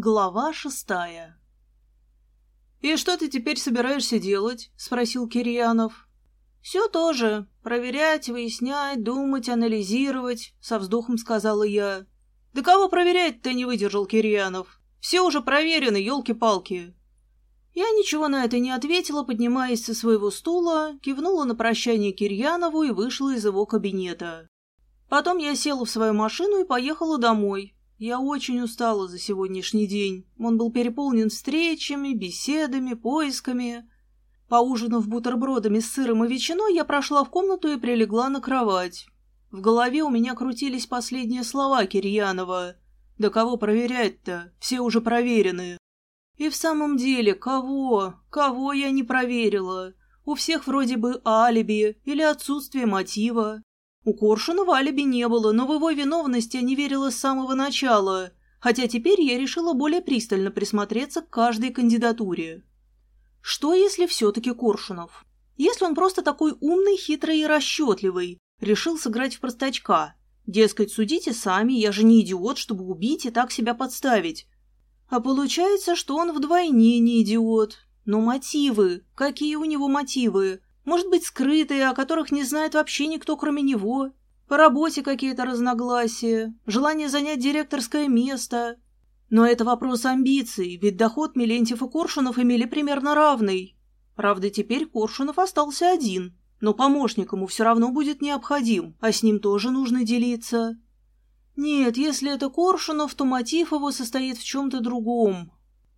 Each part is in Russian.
Глава шестая «И что ты теперь собираешься делать?» — спросил Кирьянов. «Все тоже. Проверять, выяснять, думать, анализировать», — со вздохом сказала я. «Да кого проверять-то не выдержал Кирьянов? Все уже проверены, елки-палки». Я ничего на это не ответила, поднимаясь со своего стула, кивнула на прощание Кирьянову и вышла из его кабинета. Потом я села в свою машину и поехала домой. Я очень устала за сегодняшний день. Он был переполнен встречами, беседами, поисками. Поужинав бутербродами с сыром и ветчиной, я прошла в комнату и прилегла на кровать. В голове у меня крутились последние слова Кирьянова. «Да кого проверять-то? Все уже проверены». И в самом деле, кого? Кого я не проверила? У всех вроде бы алиби или отсутствие мотива. У Коршунова алиби не было, но в его виновность я не верила с самого начала, хотя теперь я решила более пристально присмотреться к каждой кандидатуре. Что если все-таки Коршунов? Если он просто такой умный, хитрый и расчетливый, решил сыграть в простачка? Дескать, судите сами, я же не идиот, чтобы убить и так себя подставить. А получается, что он вдвойне не идиот. Но мотивы? Какие у него мотивы? Может быть, скрытые, о которых не знает вообще никто, кроме него? По работе какие-то разногласия, желание занять директорское место. Но это вопрос амбиций, ведь доход Милентьев и Коршунов имели примерно равный. Правда, теперь Коршунов остался один, но помощник ему все равно будет необходим, а с ним тоже нужно делиться. Нет, если это Коршунов, то мотив его состоит в чем-то другом.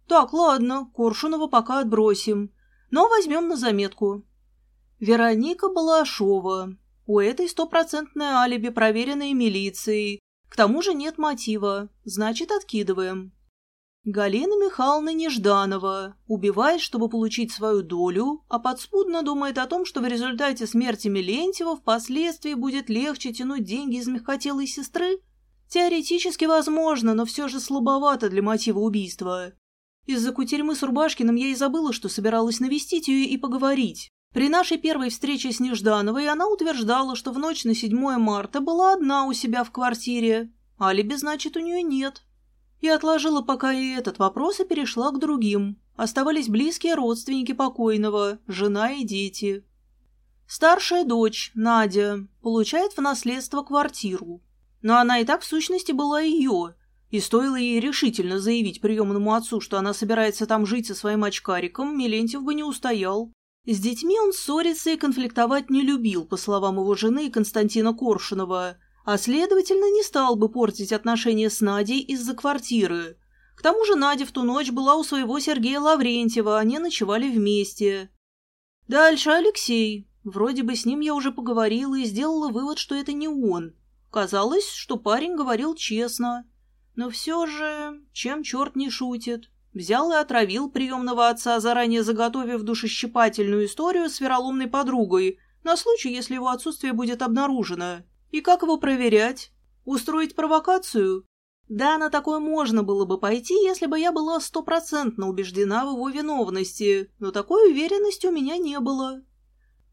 Так, ладно, Коршунова пока отбросим, но возьмем на заметку. Вероника Балашова. У этой стопроцентное алиби, проверенное милицией. К тому же нет мотива, значит, откидываем. Галина Михайловна Нежданова убивает, чтобы получить свою долю, а подспудно думает о том, что в результате смерти Милентьева впоследствии будет легче тянуть деньги из мягкотелой сестры? Теоретически возможно, но все же слабовато для мотива убийства. Из-за кутерьмы с Рубашкиным я и забыла, что собиралась навестить ее и поговорить. При нашей первой встрече с Неждановой она утверждала, что в ночь на 7 марта была одна у себя в квартире. Алиби, значит, у нее нет. Я отложила пока и этот вопрос и перешла к другим. Оставались близкие родственники покойного, жена и дети. Старшая дочь, Надя, получает в наследство квартиру. Но она и так в сущности была ее, и стоило ей решительно заявить приемному отцу, что она собирается там жить со своим очкариком, Милентьев бы не устоял. С детьми он ссориться и конфликтовать не любил, по словам его жены Константина Коршунова, а, следовательно, не стал бы портить отношения с Надей из-за квартиры. К тому же Надя в ту ночь была у своего Сергея Лаврентьева, они ночевали вместе. Дальше Алексей. Вроде бы с ним я уже поговорила и сделала вывод, что это не он. Казалось, что парень говорил честно. Но все же, чем черт не шутит. Взял и отравил приемного отца, заранее заготовив душещипательную историю с вероломной подругой, на случай, если его отсутствие будет обнаружено. И как его проверять? Устроить провокацию? Да, на такое можно было бы пойти, если бы я была стопроцентно убеждена в его виновности, но такой уверенности у меня не было.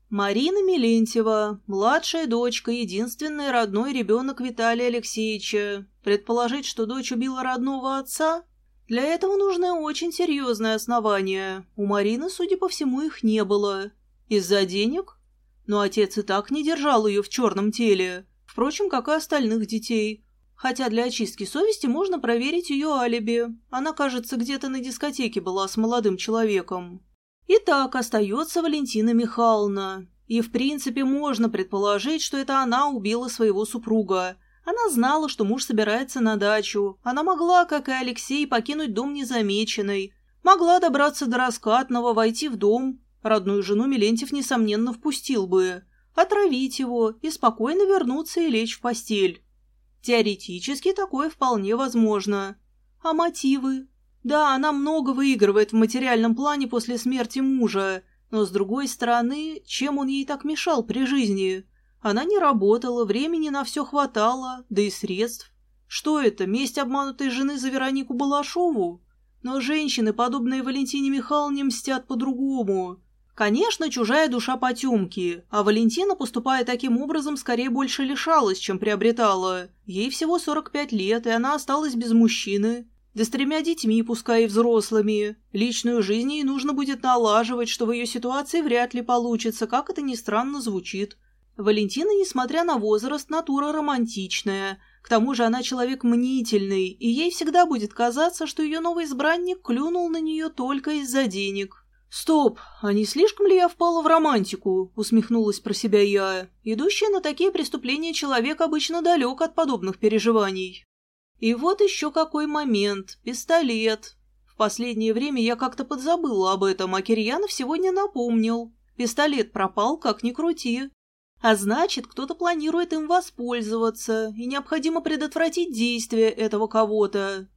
Марина Милентьева, младшая дочка, единственный родной ребенок Виталия Алексеевича. Предположить, что дочь убила родного отца? Для этого нужно очень серьезное основание. У Марины, судя по всему, их не было. Из-за денег? Но отец и так не держал ее в черном теле. Впрочем, как и остальных детей. Хотя для очистки совести можно проверить ее алиби. Она, кажется, где-то на дискотеке была с молодым человеком. Итак, остается Валентина Михайловна. И, в принципе, можно предположить, что это она убила своего супруга. Она знала, что муж собирается на дачу. Она могла, как и Алексей, покинуть дом незамеченной. Могла добраться до раскатного, войти в дом. Родную жену Милентьев, несомненно, впустил бы. Отравить его и спокойно вернуться и лечь в постель. Теоретически такое вполне возможно. А мотивы? Да, она много выигрывает в материальном плане после смерти мужа, но, с другой стороны, чем он ей так мешал при жизни? Она не работала, времени на все хватало, да и средств. Что это, месть обманутой жены за Веронику Балашову? Но женщины, подобные Валентине Михайловне, мстят по-другому. Конечно, чужая душа потемки, а Валентина, поступая таким образом, скорее больше лишалась, чем приобретала. Ей всего 45 лет, и она осталась без мужчины. Да с тремя детьми, пускай и взрослыми. Личную жизнь ей нужно будет налаживать, что в ее ситуации вряд ли получится, как это ни странно звучит. Валентина, несмотря на возраст, натура романтичная. К тому же она человек мнительный, и ей всегда будет казаться, что ее новый избранник клюнул на нее только из-за денег. «Стоп, а не слишком ли я впала в романтику?» — усмехнулась про себя я. «Идущий на такие преступления человек обычно далек от подобных переживаний». И вот еще какой момент. Пистолет. В последнее время я как-то подзабыла об этом, а Кирьянов сегодня напомнил. Пистолет пропал, как ни крути. А значит, кто-то планирует им воспользоваться, и необходимо предотвратить действие этого кого-то.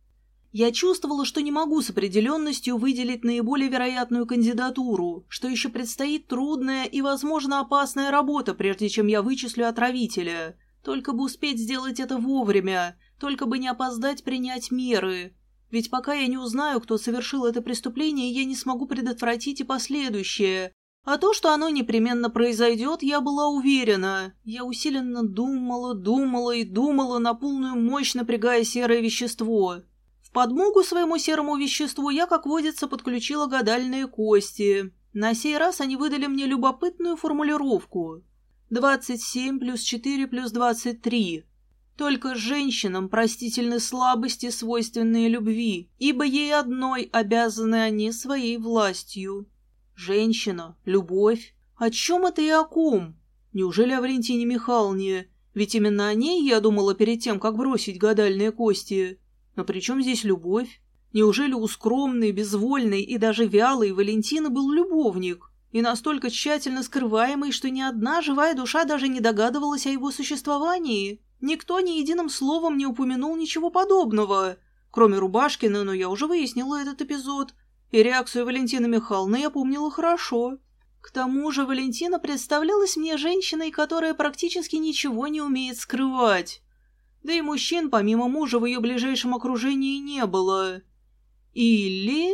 Я чувствовала, что не могу с определенностью выделить наиболее вероятную кандидатуру, что еще предстоит трудная и, возможно, опасная работа, прежде чем я вычислю отравителя. Только бы успеть сделать это вовремя, только бы не опоздать принять меры. Ведь пока я не узнаю, кто совершил это преступление, я не смогу предотвратить и последующее. А то, что оно непременно произойдет, я была уверена. Я усиленно думала, думала и думала на полную мощь, напрягая серое вещество. В подмогу своему серому веществу я, как водится, подключила гадальные кости. На сей раз они выдали мне любопытную формулировку. 27 плюс 4 плюс 23. Только женщинам простительны слабости, свойственные любви, ибо ей одной обязаны они своей властью. Женщина, любовь. О чем это и о ком? Неужели о Валентине Михайловне? Ведь именно о ней я думала перед тем, как бросить гадальные кости. Но при чем здесь любовь? Неужели у скромной, безвольной и даже вялой Валентины был любовник? И настолько тщательно скрываемый, что ни одна живая душа даже не догадывалась о его существовании? Никто ни единым словом не упомянул ничего подобного, кроме Рубашкина, но я уже выяснила этот эпизод, и реакцию Валентины Михайловны я помнила хорошо. К тому же Валентина представлялась мне женщиной, которая практически ничего не умеет скрывать. Да и мужчин, помимо мужа, в ее ближайшем окружении не было. Или...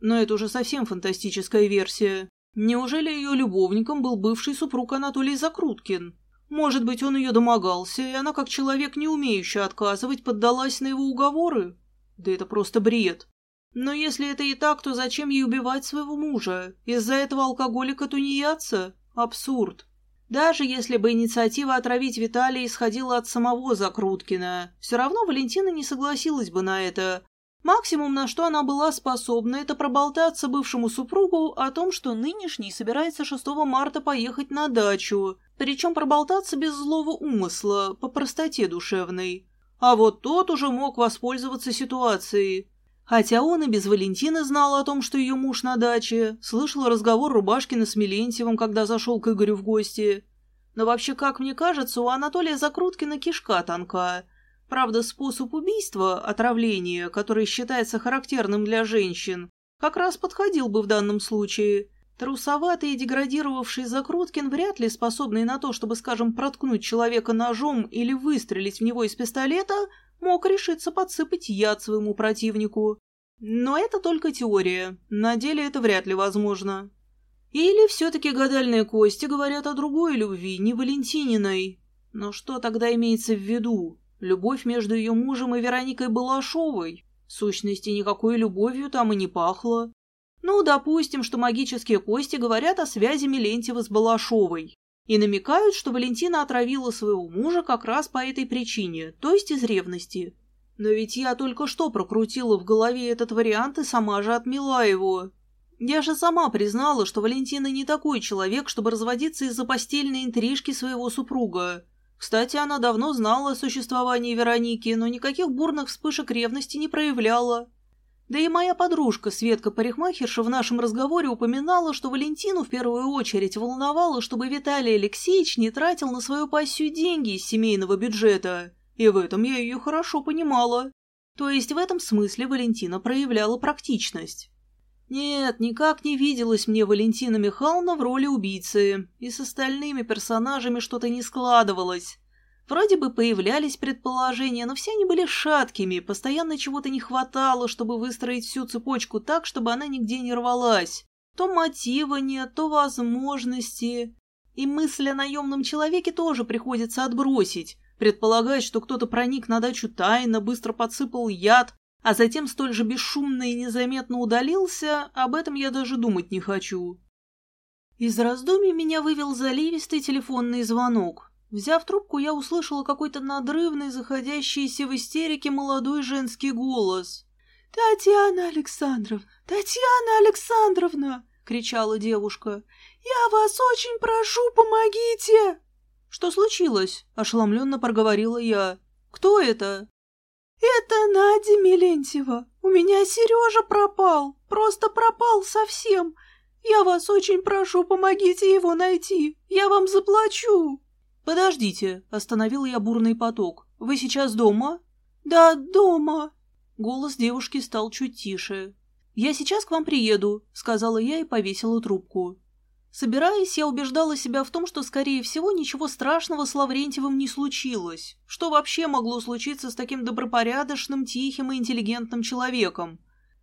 Но это уже совсем фантастическая версия. Неужели ее любовником был бывший супруг Анатолий Закруткин? Может быть, он ее домогался, и она, как человек, не умеющий отказывать, поддалась на его уговоры? Да это просто бред. Но если это и так, то зачем ей убивать своего мужа? Из-за этого алкоголика тунеядца? Абсурд. Даже если бы инициатива отравить Виталия исходила от самого Закруткина, все равно Валентина не согласилась бы на это. Максимум, на что она была способна, это проболтаться бывшему супругу о том, что нынешний собирается 6 марта поехать на дачу, причем проболтаться без злого умысла, по простоте душевной. А вот тот уже мог воспользоваться ситуацией. Хотя он и без Валентины знал о том, что ее муж на даче, слышал разговор Рубашкина с Милентьевым, когда зашел к Игорю в гости. Но вообще, как мне кажется, у Анатолия Закруткина кишка тонка. Правда, способ убийства, отравления, который считается характерным для женщин, как раз подходил бы в данном случае. Трусоватый и деградировавший Закруткин, вряд ли способный на то, чтобы, скажем, проткнуть человека ножом или выстрелить в него из пистолета, мог решиться подсыпать яд своему противнику. Но это только теория, на деле это вряд ли возможно. Или все-таки гадальные кости говорят о другой любви, не Валентининой. Но что тогда имеется в виду? Любовь между ее мужем и Вероникой Балашовой. В сущности, никакой любовью там и не пахло. Ну, допустим, что магические кости говорят о связи Милентьева с Балашовой и намекают, что Валентина отравила своего мужа как раз по этой причине, то есть из ревности. Но ведь я только что прокрутила в голове этот вариант и сама же отмела его. Я же сама признала, что Валентина не такой человек, чтобы разводиться из-за постельной интрижки своего супруга. Кстати, она давно знала о существовании Вероники, но никаких бурных вспышек ревности не проявляла. Да и моя подружка Светка-парикмахерша в нашем разговоре упоминала, что Валентину в первую очередь волновало, чтобы Виталий Алексеевич не тратил на свою пассию деньги из семейного бюджета. И в этом я ее хорошо понимала. То есть в этом смысле Валентина проявляла практичность. Нет, никак не виделась мне Валентина Михайловна в роли убийцы, и с остальными персонажами что-то не складывалось. Вроде бы появлялись предположения, но все они были шаткими, постоянно чего-то не хватало, чтобы выстроить всю цепочку так, чтобы она нигде не рвалась. То мотива нет, то возможности. И мысль о наемном человеке тоже приходится отбросить. Предполагать, что кто-то проник на дачу тайно, быстро подсыпал яд, а затем столь же бесшумно и незаметно удалился, об этом я даже думать не хочу. Из раздумий меня вывел заливистый телефонный звонок. Взяв трубку, я услышала какой-то надрывный, заходящийся в истерике молодой женский голос. «Татьяна Александровна! Татьяна Александровна!» — кричала девушка. «Я вас очень прошу, помогите!» «Что случилось?» — ошеломленно проговорила я. «Кто это?» «Это Надя Милентьева. У меня Сережа пропал. Просто пропал совсем. Я вас очень прошу, помогите его найти. Я вам заплачу». «Подождите», — остановил я бурный поток. «Вы сейчас дома?» «Да, дома». Голос девушки стал чуть тише. «Я сейчас к вам приеду», — сказала я и повесила трубку. Собираясь, я убеждала себя в том, что, скорее всего, ничего страшного с Лаврентьевым не случилось. Что вообще могло случиться с таким добропорядочным, тихим и интеллигентным человеком?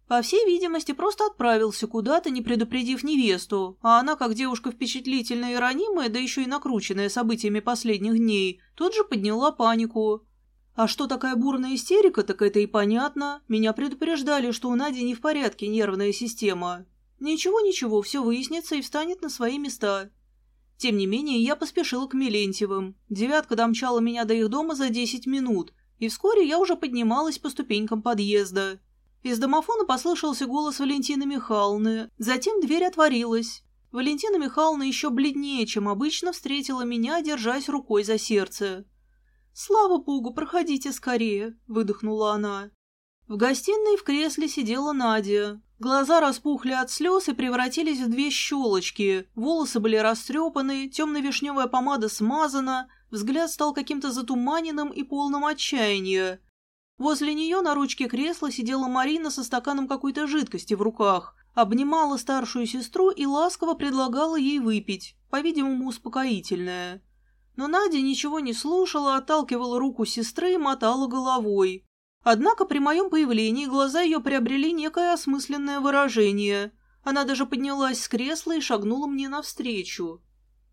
По всей видимости, просто отправился куда-то, не предупредив невесту, а она, как девушка впечатлительная и ранимая, да еще и накрученная событиями последних дней, тут же подняла панику. А что такая бурная истерика, так это и понятно. Меня предупреждали, что у Нади не в порядке нервная система. Ничего-ничего, все выяснится и встанет на свои места. Тем не менее, я поспешила к Милентьевым. Девятка домчала меня до их дома за десять минут, и вскоре я уже поднималась по ступенькам подъезда. Из домофона послышался голос Валентины Михайловны, затем дверь отворилась. Валентина Михайловна еще бледнее, чем обычно, встретила меня, держась рукой за сердце. «Слава богу, проходите скорее», — выдохнула она. В гостиной в кресле сидела Надя. Глаза распухли от слез и превратились в две щелочки, волосы были растрепаны, темно-вишневая помада смазана, взгляд стал каким-то затуманенным и полным отчаяния. Возле нее на ручке кресла сидела Марина со стаканом какой-то жидкости в руках, обнимала старшую сестру и ласково предлагала ей выпить, по-видимому, успокоительное. Но Надя ничего не слушала, отталкивала руку сестры и мотала головой. Однако при моем появлении глаза ее приобрели некое осмысленное выражение. Она даже поднялась с кресла и шагнула мне навстречу.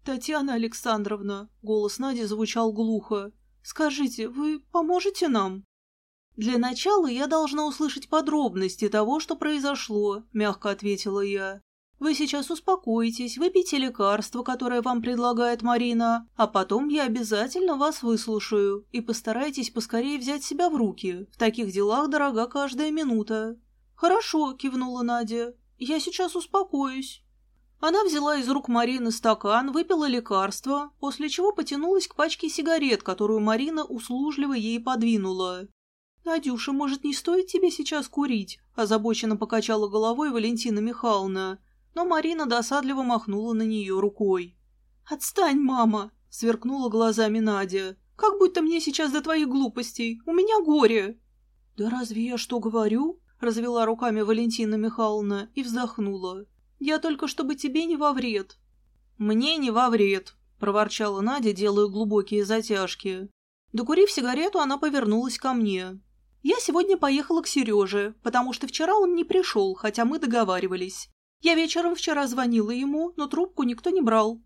«Татьяна Александровна», — голос Нади звучал глухо, — «скажите, вы поможете нам?» «Для начала я должна услышать подробности того, что произошло», — мягко ответила я. «Вы сейчас успокойтесь, выпейте лекарство, которое вам предлагает Марина, а потом я обязательно вас выслушаю и постарайтесь поскорее взять себя в руки. В таких делах дорога каждая минута». «Хорошо», — кивнула Надя. «Я сейчас успокоюсь». Она взяла из рук Марины стакан, выпила лекарство, после чего потянулась к пачке сигарет, которую Марина услужливо ей подвинула. «Надюша, может, не стоит тебе сейчас курить?» – озабоченно покачала головой Валентина Михайловна. Но Марина досадливо махнула на нее рукой. «Отстань, мама!» – сверкнула глазами Надя. «Как будто мне сейчас до твоих глупостей. У меня горе!» «Да разве я что говорю?» – развела руками Валентина Михайловна и вздохнула. «Я только чтобы тебе не во вред». «Мне не во вред», – проворчала Надя, делая глубокие затяжки. Докурив сигарету, она повернулась ко мне. Я сегодня поехала к Сереже, потому что вчера он не пришел, хотя мы договаривались. Я вечером вчера звонила ему, но трубку никто не брал.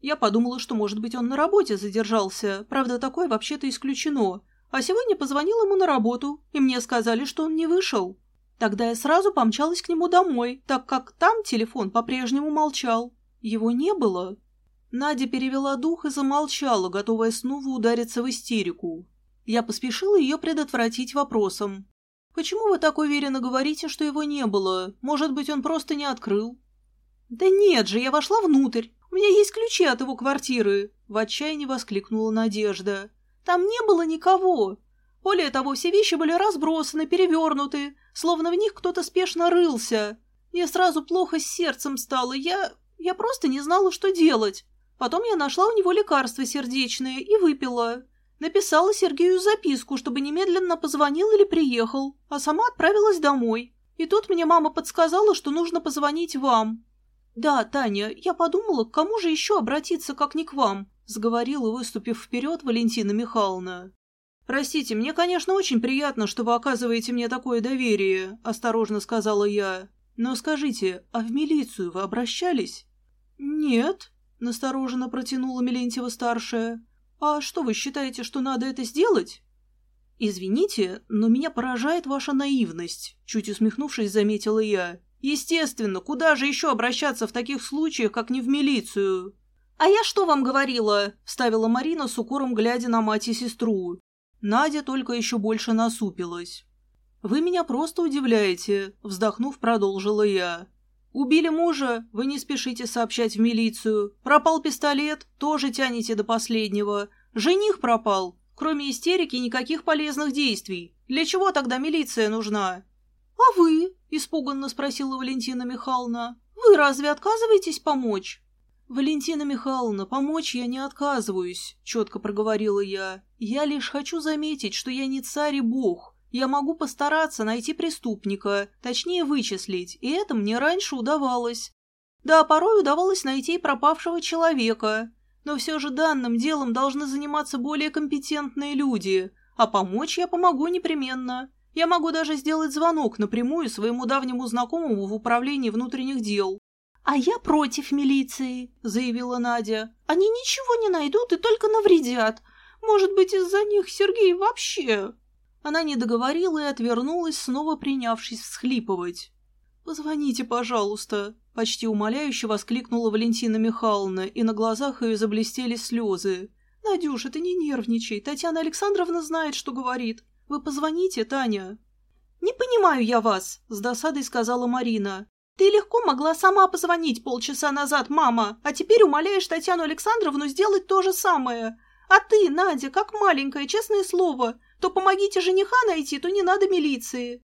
Я подумала, что, может быть, он на работе задержался, правда, такое вообще-то исключено. А сегодня позвонила ему на работу, и мне сказали, что он не вышел. Тогда я сразу помчалась к нему домой, так как там телефон по-прежнему молчал. Его не было. Надя перевела дух и замолчала, готовая снова удариться в истерику. Я поспешила ее предотвратить вопросом. «Почему вы так уверенно говорите, что его не было? Может быть, он просто не открыл?» «Да нет же, я вошла внутрь. У меня есть ключи от его квартиры!» В отчаянии воскликнула Надежда. «Там не было никого. Более того, все вещи были разбросаны, перевернуты, словно в них кто-то спешно рылся. Мне сразу плохо с сердцем стало. Я... я просто не знала, что делать. Потом я нашла у него лекарство сердечное и выпила. Написала Сергею записку, чтобы немедленно позвонил или приехал, а сама отправилась домой. И тут мне мама подсказала, что нужно позвонить вам. «Да, Таня, я подумала, к кому же еще обратиться, как не к вам», сговорила, выступив вперед Валентина Михайловна. «Простите, мне, конечно, очень приятно, что вы оказываете мне такое доверие», осторожно сказала я. «Но скажите, а в милицию вы обращались?» «Нет», настороженно протянула Милентьева-старшая. «А что, вы считаете, что надо это сделать?» «Извините, но меня поражает ваша наивность», — чуть усмехнувшись, заметила я. «Естественно, куда же еще обращаться в таких случаях, как не в милицию?» «А я что вам говорила?» — вставила Марина с укором, глядя на мать и сестру. Надя только еще больше насупилась. «Вы меня просто удивляете», — вздохнув, продолжила я. «Убили мужа, вы не спешите сообщать в милицию. Пропал пистолет, тоже тянете до последнего. Жених пропал, Кроме истерики никаких полезных действий. Для чего тогда милиция нужна? А вы? Испуганно спросила Валентина Михайловна. Вы разве отказываетесь помочь? Валентина Михайловна, помочь я не отказываюсь, четко проговорила я. Я лишь хочу заметить, что я не царь и бог. Я могу постараться найти преступника, точнее вычислить, и это мне раньше удавалось. Да, порой удавалось найти пропавшего человека. Но все же данным делом должны заниматься более компетентные люди, а помочь я помогу непременно. Я могу даже сделать звонок напрямую своему давнему знакомому в управлении внутренних дел. «А я против милиции», — заявила Надя. «Они ничего не найдут и только навредят. Может быть, из-за них Сергей вообще...» Она не договорила и отвернулась, снова принявшись всхлипывать. «Позвоните, пожалуйста», — почти умоляюще воскликнула Валентина Михайловна, и на глазах ее заблестели слезы. «Надюша, ты не нервничай, Татьяна Александровна знает, что говорит. Вы позвоните, Таня». «Не понимаю я вас», — с досадой сказала Марина. «Ты легко могла сама позвонить полчаса назад, мама, а теперь умоляешь Татьяну Александровну сделать то же самое. А ты, Надя, как маленькая, честное слово, то помогите жениха найти, то не надо милиции».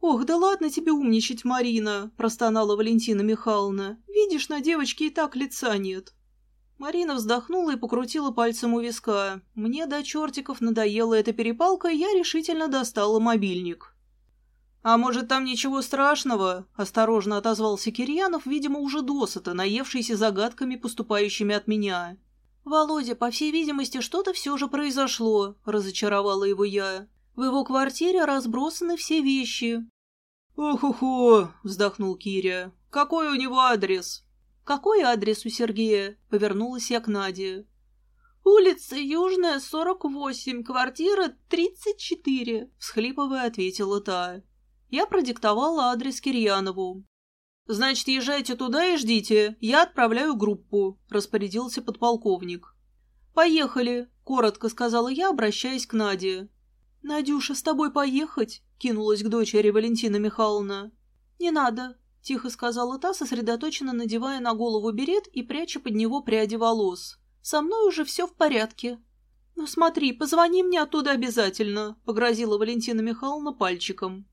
«Ох, да ладно тебе умничать, Марина!» – простонала Валентина Михайловна. «Видишь, на девочке и так лица нет». Марина вздохнула и покрутила пальцем у виска. Мне до чертиков надоела эта перепалка, и я решительно достала мобильник. «А может, там ничего страшного?» – осторожно отозвался Кирьянов, видимо, уже досыта, наевшийся загадками, поступающими от меня. «Володя, по всей видимости, что-то все же произошло», – разочаровала его я. В его квартире разбросаны все вещи». «Ох-охо!» — вздохнул Киря. «Какой у него адрес?» «Какой адрес у Сергея?» — повернулась я к Наде. «Улица Южная, 48, квартира 34», — всхлипывая ответила та. Я продиктовала адрес Кирьянову. «Значит, езжайте туда и ждите. Я отправляю группу», — распорядился подполковник. «Поехали», — коротко сказала я, обращаясь к Наде. «Надюша, с тобой поехать?» — кинулась к дочери Валентина Михайловна. «Не надо», — тихо сказала та, сосредоточенно надевая на голову берет и пряча под него пряди волос. «Со мной уже все в порядке». «Ну смотри, позвони мне оттуда обязательно», — погрозила Валентина Михайловна пальчиком.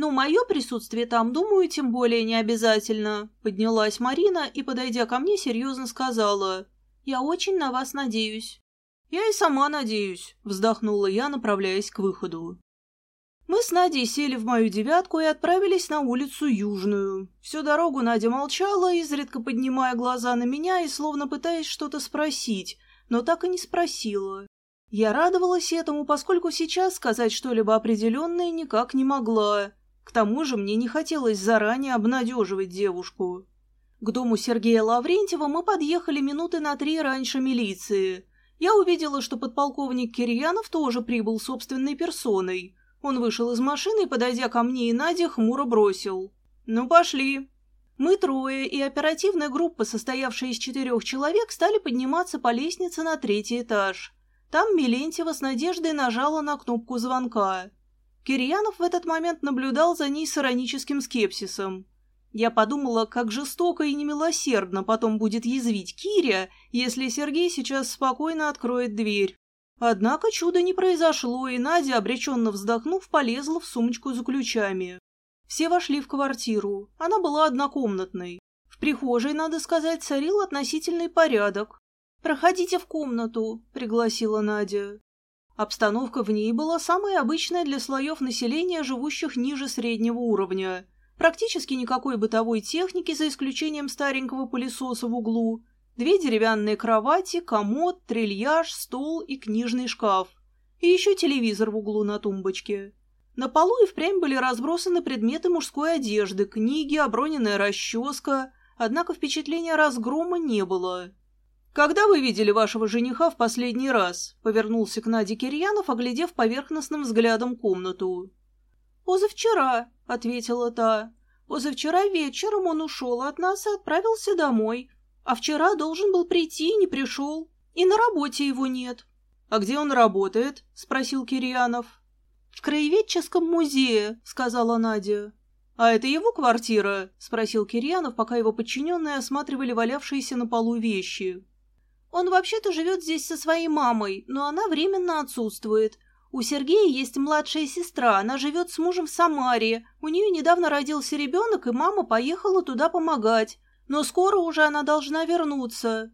«Ну, мое присутствие там, думаю, тем более не обязательно», — поднялась Марина и, подойдя ко мне, серьезно сказала. «Я очень на вас надеюсь». «Я и сама надеюсь», — вздохнула я, направляясь к выходу. Мы с Надей сели в мою девятку и отправились на улицу Южную. Всю дорогу Надя молчала, изредка поднимая глаза на меня и словно пытаясь что-то спросить, но так и не спросила. Я радовалась этому, поскольку сейчас сказать что-либо определенное никак не могла. К тому же мне не хотелось заранее обнадеживать девушку. К дому Сергея Лаврентьева мы подъехали минуты на три раньше милиции. Я увидела, что подполковник Кирьянов тоже прибыл собственной персоной. Он вышел из машины и, подойдя ко мне и Наде, хмуро бросил. «Ну, пошли». Мы трое и оперативная группа, состоявшая из четырех человек, стали подниматься по лестнице на третий этаж. Там Милентьева с надеждой нажала на кнопку звонка. Кирьянов в этот момент наблюдал за ней с ироническим скепсисом. Я подумала, как жестоко и немилосердно потом будет язвить Киря, если Сергей сейчас спокойно откроет дверь. Однако чуда не произошло, и Надя, обреченно вздохнув, полезла в сумочку за ключами. Все вошли в квартиру. Она была однокомнатной. В прихожей, надо сказать, царил относительный порядок. «Проходите в комнату», — пригласила Надя. Обстановка в ней была самая обычная для слоев населения, живущих ниже среднего уровня — Практически никакой бытовой техники, за исключением старенького пылесоса в углу. Две деревянные кровати, комод, трильяж, стол и книжный шкаф. И еще телевизор в углу на тумбочке. На полу и впрямь были разбросаны предметы мужской одежды, книги, оброненная расческа, однако впечатления разгрома не было. «Когда вы видели вашего жениха в последний раз?» — повернулся к Наде Кирьянов, оглядев поверхностным взглядом комнату. «Позавчера», — ответила та. «Позавчера вечером он ушел от нас и отправился домой. А вчера должен был прийти и не пришел. И на работе его нет». «А где он работает?» — спросил Кирьянов. «В краеведческом музее», — сказала Надя. «А это его квартира?» — спросил Кирьянов, пока его подчиненные осматривали валявшиеся на полу вещи. «Он вообще-то живет здесь со своей мамой, но она временно отсутствует. У Сергея есть младшая сестра, она живет с мужем в Самаре. У нее недавно родился ребенок, и мама поехала туда помогать. Но скоро уже она должна вернуться.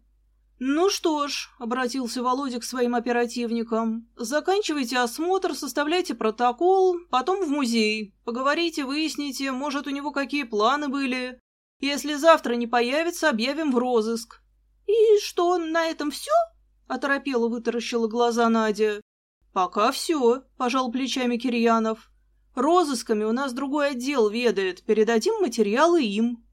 «Ну что ж», — обратился Володя к своим оперативникам, — «заканчивайте осмотр, составляйте протокол, потом в музей. Поговорите, выясните, может, у него какие планы были. Если завтра не появится, объявим в розыск». «И что, на этом все?» — оторопела вытаращила глаза Надя. «Пока все», — пожал плечами Кирьянов. «Розысками у нас другой отдел ведает. Передадим материалы им».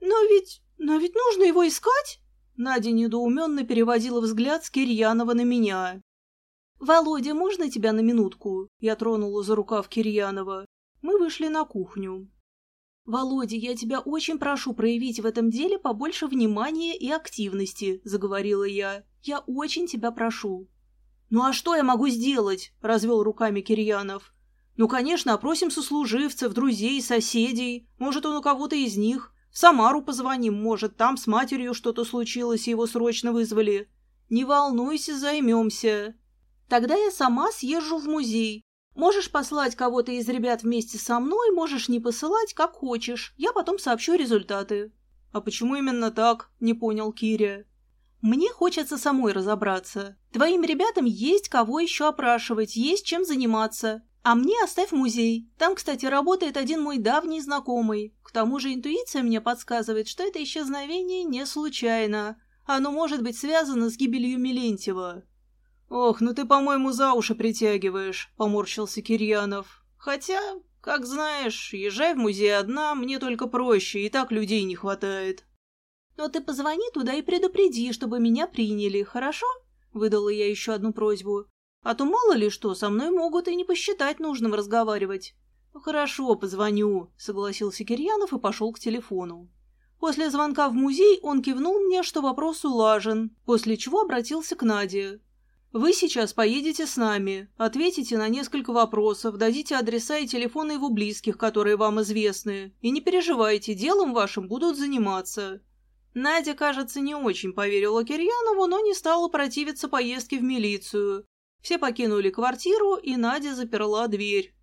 «Но ведь... но ведь нужно его искать?» Надя недоуменно переводила взгляд с Кирьянова на меня. «Володя, можно тебя на минутку?» Я тронула за рукав Кирьянова. Мы вышли на кухню. «Володя, я тебя очень прошу проявить в этом деле побольше внимания и активности», — заговорила я. «Я очень тебя прошу». «Ну а что я могу сделать?» – развел руками Кирьянов. «Ну, конечно, опросим сослуживцев, друзей, соседей. Может, он у кого-то из них. В Самару позвоним, может, там с матерью что-то случилось, и его срочно вызвали. Не волнуйся, займемся». «Тогда я сама съезжу в музей. Можешь послать кого-то из ребят вместе со мной, можешь не посылать, как хочешь. Я потом сообщу результаты». «А почему именно так?» – не понял Киря. Мне хочется самой разобраться. Твоим ребятам есть кого еще опрашивать, есть чем заниматься. А мне оставь музей. Там, кстати, работает один мой давний знакомый. К тому же интуиция мне подсказывает, что это исчезновение не случайно. Оно может быть связано с гибелью Милентьева. «Ох, ну ты, по-моему, за уши притягиваешь», — поморщился Кирьянов. «Хотя, как знаешь, езжай в музей одна, мне только проще, и так людей не хватает». «Но ты позвони туда и предупреди, чтобы меня приняли, хорошо?» Выдала я еще одну просьбу. «А то мало ли что, со мной могут и не посчитать нужным разговаривать». «Ну хорошо, позвоню», — согласился Кирьянов и пошел к телефону. После звонка в музей он кивнул мне, что вопрос улажен, после чего обратился к Наде. «Вы сейчас поедете с нами, ответите на несколько вопросов, дадите адреса и телефоны его близких, которые вам известны, и не переживайте, делом вашим будут заниматься. Надя, кажется, не очень поверила Кирьянову, но не стала противиться поездке в милицию. Все покинули квартиру, и Надя заперла дверь.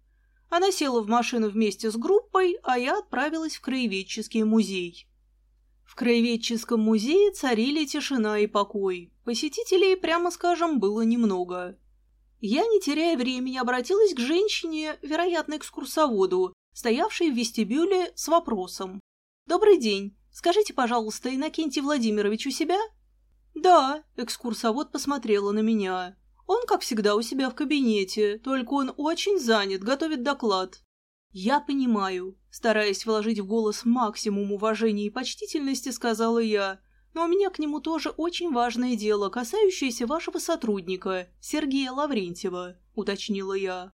Она села в машину вместе с группой, а я отправилась в краеведческий музей. В краеведческом музее царили тишина и покой. Посетителей, прямо скажем, было немного. Я, не теряя времени, обратилась к женщине, вероятно, экскурсоводу, стоявшей в вестибюле с вопросом. «Добрый день. Скажите, пожалуйста, Иннокентий Владимирович у себя?» «Да», — экскурсовод посмотрела на меня. «Он, как всегда, у себя в кабинете, только он очень занят, готовит доклад». «Я понимаю», — стараясь вложить в голос максимум уважения и почтительности, сказала я, «но у меня к нему тоже очень важное дело, касающееся вашего сотрудника, Сергея Лаврентьева», — уточнила я.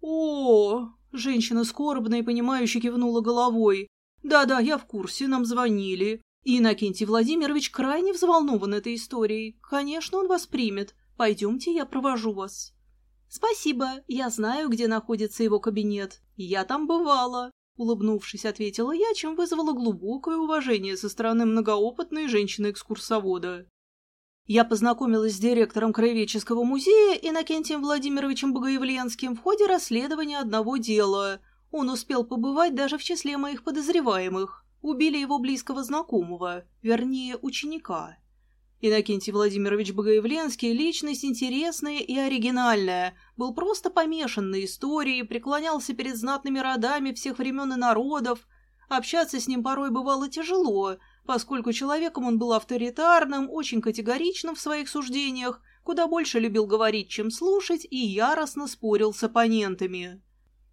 «О!» — женщина скорбно и понимающе кивнула головой. «Да-да, я в курсе, нам звонили. И Иннокентий Владимирович крайне взволнован этой историей. Конечно, он вас примет. Пойдемте, я провожу вас». «Спасибо, я знаю, где находится его кабинет. Я там бывала», — улыбнувшись, ответила я, чем вызвала глубокое уважение со стороны многоопытной женщины-экскурсовода. Я познакомилась с директором Краеведческого музея Иннокентием Владимировичем Богоявленским в ходе расследования одного дела, он успел побывать даже в числе моих подозреваемых. Убили его близкого знакомого, вернее, ученика. Иннокентий Владимирович Богоявленский – личность интересная и оригинальная, был просто помешан на истории, преклонялся перед знатными родами всех времен и народов. Общаться с ним порой бывало тяжело, поскольку человеком он был авторитарным, очень категоричным в своих суждениях, куда больше любил говорить, чем слушать, и яростно спорил с оппонентами.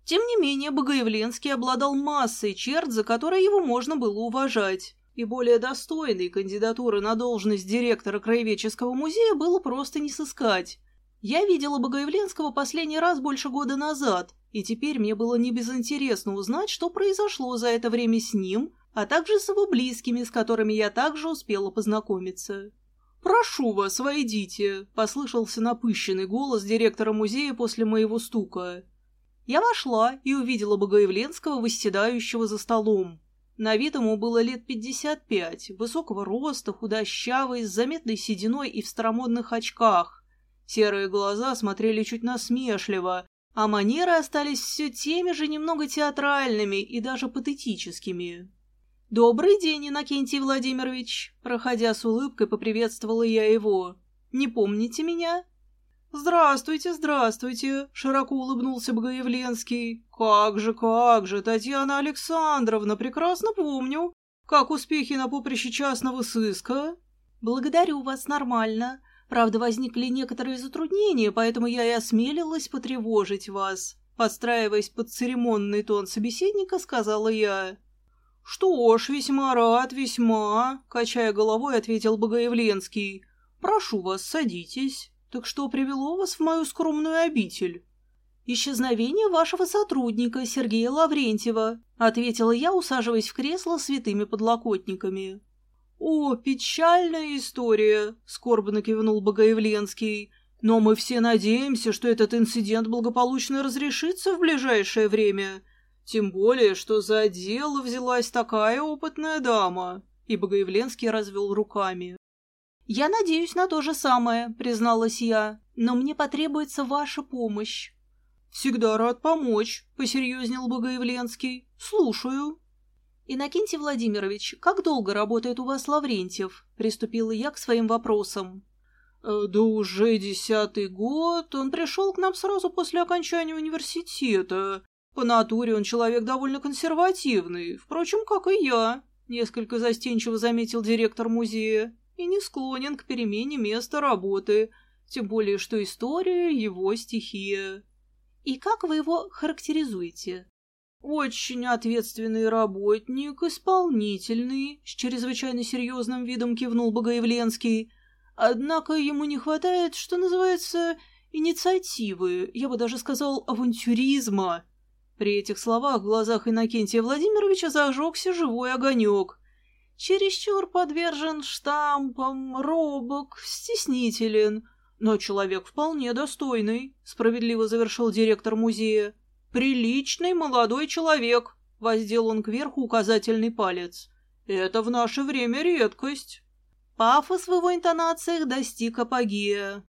Тем не менее, Богоявленский обладал массой черт, за которые его можно было уважать. И более достойной кандидатуры на должность директора краеведческого музея было просто не сыскать. Я видела Богоявленского последний раз больше года назад, и теперь мне было не безинтересно узнать, что произошло за это время с ним, а также с его близкими, с которыми я также успела познакомиться. «Прошу вас, войдите», — послышался напыщенный голос директора музея после моего стука. Я вошла и увидела Богоявленского, восседающего за столом. На вид ему было лет пятьдесят пять, высокого роста, худощавый, с заметной сединой и в старомодных очках. Серые глаза смотрели чуть насмешливо, а манеры остались все теми же немного театральными и даже патетическими. «Добрый день, Иннокентий Владимирович!» Проходя с улыбкой, поприветствовала я его. «Не помните меня?» «Здравствуйте, здравствуйте!» — широко улыбнулся Богоявленский. «Как же, как же, Татьяна Александровна, прекрасно помню. Как успехи на поприще частного сыска?» «Благодарю вас нормально. Правда, возникли некоторые затруднения, поэтому я и осмелилась потревожить вас». Подстраиваясь под церемонный тон собеседника, сказала я. «Что ж, весьма рад, весьма», — качая головой, ответил Богоявленский. «Прошу вас, садитесь». «Так что привело вас в мою скромную обитель?» «Исчезновение вашего сотрудника, Сергея Лаврентьева», ответила я, усаживаясь в кресло с витыми подлокотниками. «О, печальная история», — скорбно кивнул Богоявленский. «Но мы все надеемся, что этот инцидент благополучно разрешится в ближайшее время. Тем более, что за дело взялась такая опытная дама». И Богоявленский развел руками. «Я надеюсь на то же самое», — призналась я, — «но мне потребуется ваша помощь». «Всегда рад помочь», — посерьезнел Богоявленский. «Слушаю». «Иннокентий Владимирович, как долго работает у вас Лаврентьев?» — приступила я к своим вопросам. «Э, «Да уже десятый год. Он пришел к нам сразу после окончания университета. По натуре он человек довольно консервативный, впрочем, как и я», — несколько застенчиво заметил директор музея и не склонен к перемене места работы, тем более что история — его стихия. И как вы его характеризуете? Очень ответственный работник, исполнительный, с чрезвычайно серьезным видом кивнул Богоявленский. Однако ему не хватает, что называется, инициативы, я бы даже сказал, авантюризма. При этих словах в глазах Иннокентия Владимировича зажегся живой огонек — чересчур подвержен штампам, робок, стеснителен, но человек вполне достойный, справедливо завершил директор музея. Приличный молодой человек, воздел он кверху указательный палец. Это в наше время редкость. Пафос в его интонациях достиг апогея.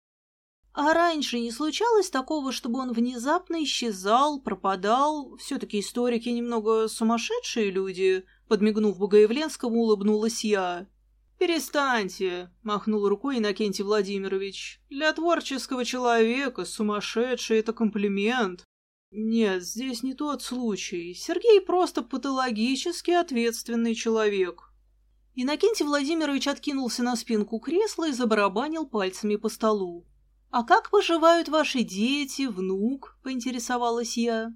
А раньше не случалось такого, чтобы он внезапно исчезал, пропадал? Все-таки историки немного сумасшедшие люди — Подмигнув Богоявленскому, улыбнулась я. «Перестаньте», — махнул рукой Иннокентий Владимирович. «Для творческого человека сумасшедший — это комплимент». «Нет, здесь не тот случай. Сергей просто патологически ответственный человек». Иннокентий Владимирович откинулся на спинку кресла и забарабанил пальцами по столу. «А как поживают ваши дети, внук?» — поинтересовалась я.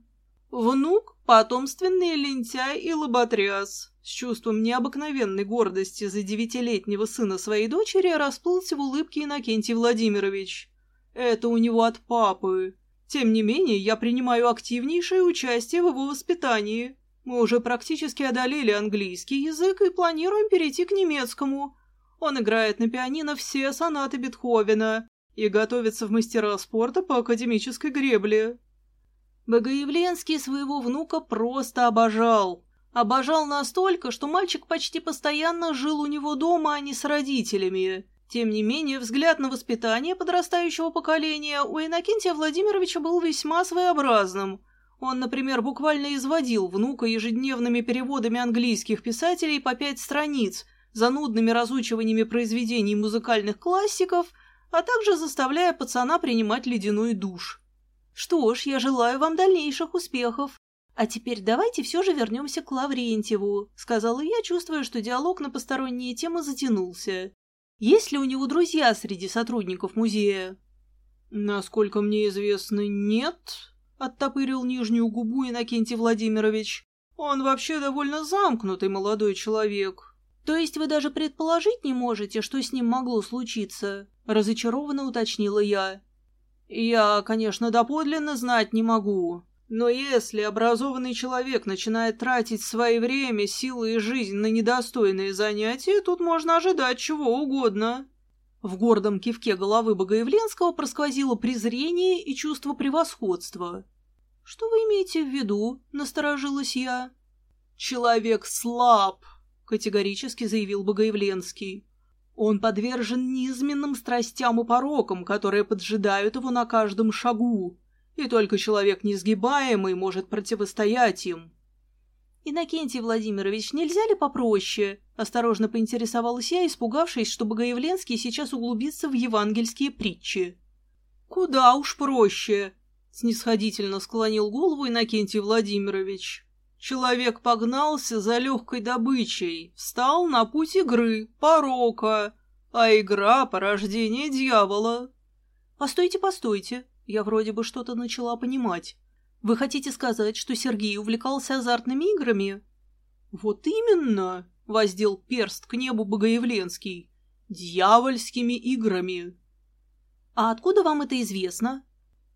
Внук — потомственный лентяй и лоботряс. С чувством необыкновенной гордости за девятилетнего сына своей дочери расплылся в улыбке Иннокентий Владимирович. Это у него от папы. Тем не менее, я принимаю активнейшее участие в его воспитании. Мы уже практически одолели английский язык и планируем перейти к немецкому. Он играет на пианино все сонаты Бетховена и готовится в мастера спорта по академической гребле. Богоявленский своего внука просто обожал. Обожал настолько, что мальчик почти постоянно жил у него дома, а не с родителями. Тем не менее, взгляд на воспитание подрастающего поколения у Иннокентия Владимировича был весьма своеобразным. Он, например, буквально изводил внука ежедневными переводами английских писателей по пять страниц, занудными разучиваниями произведений музыкальных классиков, а также заставляя пацана принимать ледяной душ. Что ж, я желаю вам дальнейших успехов. А теперь давайте все же вернемся к Лаврентьеву, сказала я, чувствуя, что диалог на посторонние темы затянулся. Есть ли у него друзья среди сотрудников музея? Насколько мне известно, нет, оттопырил нижнюю губу Иннокентий Владимирович. Он вообще довольно замкнутый молодой человек. То есть вы даже предположить не можете, что с ним могло случиться? Разочарованно уточнила я. Я, конечно, доподлинно знать не могу, но если образованный человек начинает тратить свое время, силы и жизнь на недостойные занятия, тут можно ожидать чего угодно. В гордом кивке головы Богоявленского просквозило презрение и чувство превосходства. «Что вы имеете в виду?» — насторожилась я. «Человек слаб», — категорически заявил Богоявленский. «Он подвержен низменным страстям и порокам, которые поджидают его на каждом шагу, и только человек несгибаемый может противостоять им». «Иннокентий Владимирович, нельзя ли попроще?» – осторожно поинтересовалась я, испугавшись, что Богоявленский сейчас углубится в евангельские притчи. «Куда уж проще!» – снисходительно склонил голову Иннокентий Владимирович. Человек погнался за легкой добычей, встал на путь игры, порока, а игра – порождение дьявола. «Постойте, постойте!» Я вроде бы что-то начала понимать. Вы хотите сказать, что Сергей увлекался азартными играми? Вот именно, воздел перст к небу Богоявленский. Дьявольскими играми. А откуда вам это известно?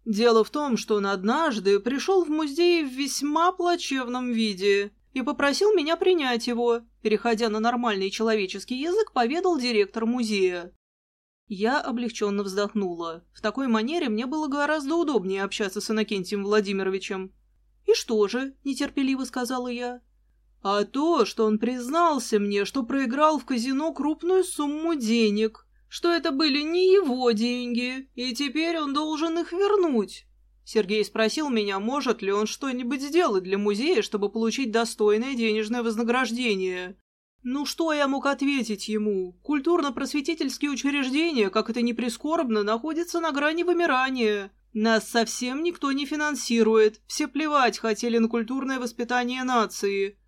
Дело в том, что он однажды пришел в музей в весьма плачевном виде и попросил меня принять его. Переходя на нормальный человеческий язык, поведал директор музея. Я облегченно вздохнула. В такой манере мне было гораздо удобнее общаться с Иннокентием Владимировичем. «И что же?» – нетерпеливо сказала я. «А то, что он признался мне, что проиграл в казино крупную сумму денег, что это были не его деньги, и теперь он должен их вернуть». Сергей спросил меня, может ли он что-нибудь сделать для музея, чтобы получить достойное денежное вознаграждение. Ну что я мог ответить ему? Культурно-просветительские учреждения, как это ни прискорбно, находятся на грани вымирания. Нас совсем никто не финансирует, все плевать хотели на культурное воспитание нации.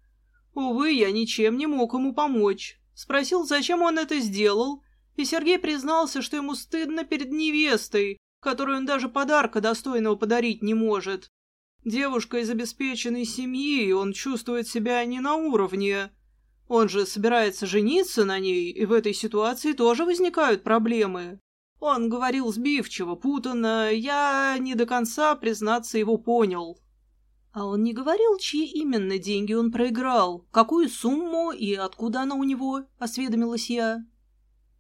Увы, я ничем не мог ему помочь. Спросил, зачем он это сделал, и Сергей признался, что ему стыдно перед невестой, которой он даже подарка достойного подарить не может. Девушка из обеспеченной семьи, он чувствует себя не на уровне. Он же собирается жениться на ней, и в этой ситуации тоже возникают проблемы. Он говорил сбивчиво, путанно, я не до конца, признаться, его понял. А он не говорил, чьи именно деньги он проиграл, какую сумму и откуда она у него, осведомилась я.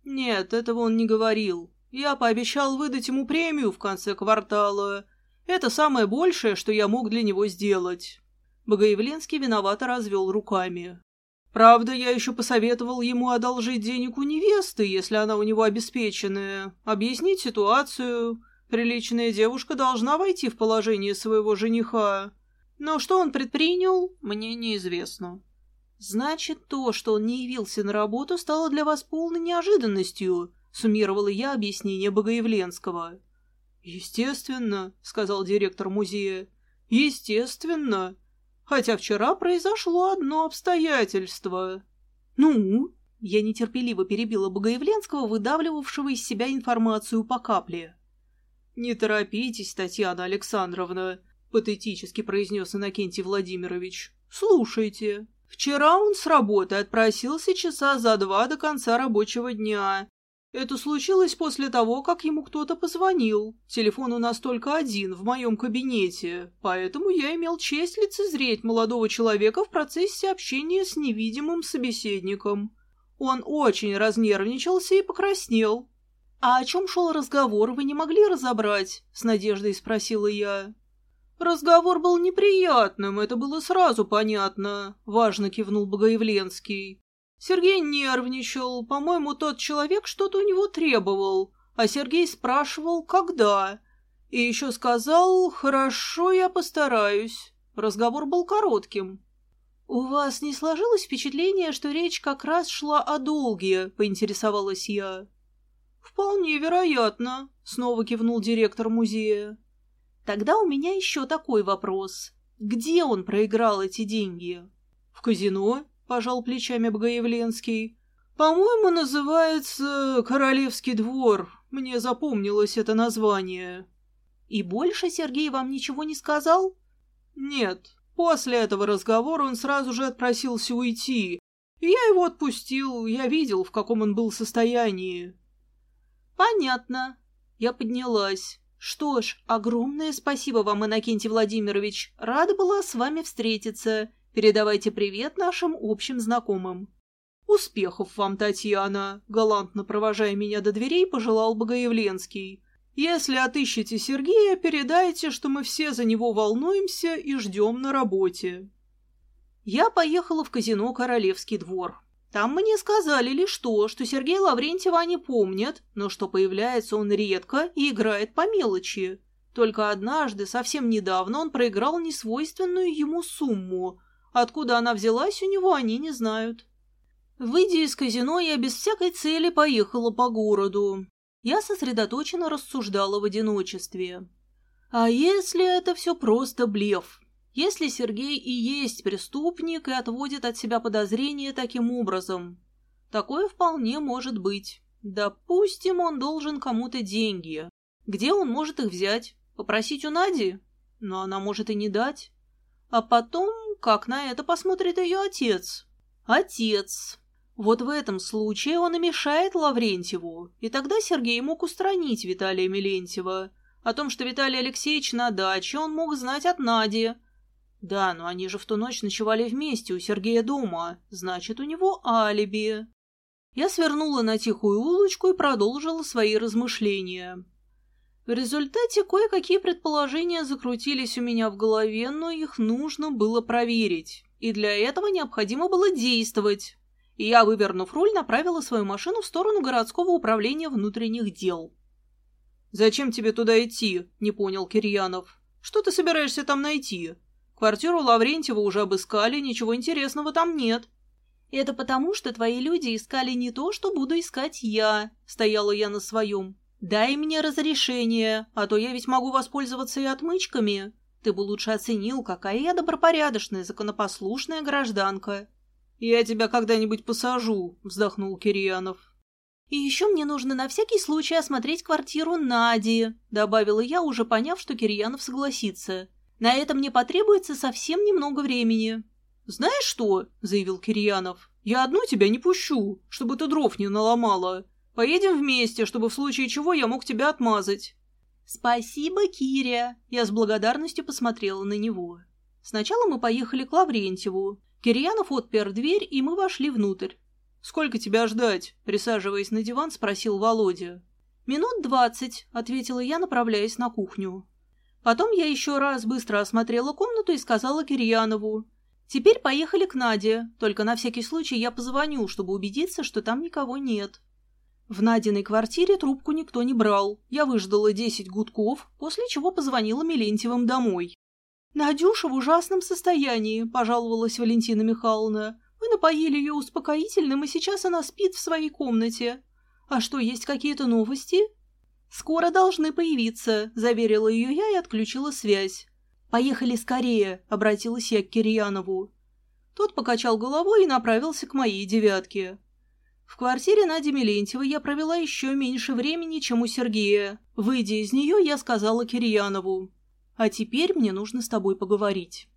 Нет, этого он не говорил. Я пообещал выдать ему премию в конце квартала. Это самое большее, что я мог для него сделать. Богоявленский виновато развел руками. Правда, я еще посоветовал ему одолжить денег у невесты, если она у него обеспеченная, объяснить ситуацию. Приличная девушка должна войти в положение своего жениха. Но что он предпринял, мне неизвестно. Значит, то, что он не явился на работу, стало для вас полной неожиданностью, суммировала я объяснение Богоявленского. Естественно, сказал директор музея. Естественно. Хотя вчера произошло одно обстоятельство. Ну, я нетерпеливо перебила Богоявленского, выдавливавшего из себя информацию по капле. «Не торопитесь, Татьяна Александровна», — патетически произнес Иннокентий Владимирович. «Слушайте, вчера он с работы отпросился часа за два до конца рабочего дня это случилось после того, как ему кто-то позвонил. Телефон у нас только один, в моем кабинете, поэтому я имел честь лицезреть молодого человека в процессе общения с невидимым собеседником. Он очень разнервничался и покраснел. «А о чем шел разговор, вы не могли разобрать?» — с надеждой спросила я. «Разговор был неприятным, это было сразу понятно», — важно кивнул Богоявленский. Сергей нервничал. По-моему, тот человек что-то у него требовал. А Сергей спрашивал, когда. И еще сказал, хорошо, я постараюсь. Разговор был коротким. «У вас не сложилось впечатление, что речь как раз шла о долге?» – поинтересовалась я. «Вполне вероятно», – снова кивнул директор музея. «Тогда у меня еще такой вопрос. Где он проиграл эти деньги?» «В казино», — пожал плечами Богоявленский. «По-моему, называется Королевский двор. Мне запомнилось это название». «И больше Сергей вам ничего не сказал?» «Нет. После этого разговора он сразу же отпросился уйти. Я его отпустил, я видел, в каком он был состоянии. Понятно. Я поднялась. Что ж, огромное спасибо вам, Иннокентий Владимирович. Рада была с вами встретиться. Передавайте привет нашим общим знакомым. «Успехов вам, Татьяна!» — галантно провожая меня до дверей, пожелал Богоявленский. «Если отыщете Сергея, передайте, что мы все за него волнуемся и ждем на работе». Я поехала в казино «Королевский двор». Там мне сказали лишь то, что Сергея Лаврентьева они помнят, но что появляется он редко и играет по мелочи. Только однажды, совсем недавно, он проиграл несвойственную ему сумму. Откуда она взялась у него, они не знают. Выйдя из казино, я без всякой цели поехала по городу. Я сосредоточенно рассуждала в одиночестве. А если это все просто блеф? Если Сергей и есть преступник и отводит от себя подозрения таким образом? Такое вполне может быть. Допустим, он должен кому-то деньги. Где он может их взять? Попросить у Нади? Но она может и не дать. А потом, как на это посмотрит ее отец? Отец. Вот в этом случае он и мешает Лаврентьеву, и тогда Сергей мог устранить Виталия Милентьева. О том, что Виталий Алексеевич на даче, он мог знать от Нади. Да, но они же в ту ночь ночевали вместе у Сергея дома, значит, у него алиби. Я свернула на тихую улочку и продолжила свои размышления. В результате кое-какие предположения закрутились у меня в голове, но их нужно было проверить, и для этого необходимо было действовать и я, вывернув руль, направила свою машину в сторону городского управления внутренних дел. «Зачем тебе туда идти?» — не понял Кирьянов. «Что ты собираешься там найти? Квартиру Лаврентьева уже обыскали, ничего интересного там нет». «Это потому, что твои люди искали не то, что буду искать я», — стояла я на своем. «Дай мне разрешение, а то я ведь могу воспользоваться и отмычками. Ты бы лучше оценил, какая я добропорядочная, законопослушная гражданка». «Я тебя когда-нибудь посажу», — вздохнул Кирьянов. «И еще мне нужно на всякий случай осмотреть квартиру Нади», — добавила я, уже поняв, что Кирьянов согласится. «На это мне потребуется совсем немного времени». «Знаешь что?» — заявил Кирьянов. «Я одну тебя не пущу, чтобы ты дров не наломала. Поедем вместе, чтобы в случае чего я мог тебя отмазать». «Спасибо, Киря!» Я с благодарностью посмотрела на него. Сначала мы поехали к Лаврентьеву. Кирьянов отпер дверь, и мы вошли внутрь. «Сколько тебя ждать?» – присаживаясь на диван, спросил Володя. «Минут двадцать», – ответила я, направляясь на кухню. Потом я еще раз быстро осмотрела комнату и сказала Кирьянову. «Теперь поехали к Наде, только на всякий случай я позвоню, чтобы убедиться, что там никого нет». В Надиной квартире трубку никто не брал. Я выждала десять гудков, после чего позвонила Мелентьевым домой. «Надюша в ужасном состоянии», — пожаловалась Валентина Михайловна. «Вы напоили ее успокоительным, и сейчас она спит в своей комнате. А что, есть какие-то новости?» «Скоро должны появиться», — заверила ее я и отключила связь. «Поехали скорее», — обратилась я к Кирьянову. Тот покачал головой и направился к моей девятке. В квартире Нади Мелентьевой я провела еще меньше времени, чем у Сергея. Выйдя из нее, я сказала Кирьянову. А теперь мне нужно с тобой поговорить.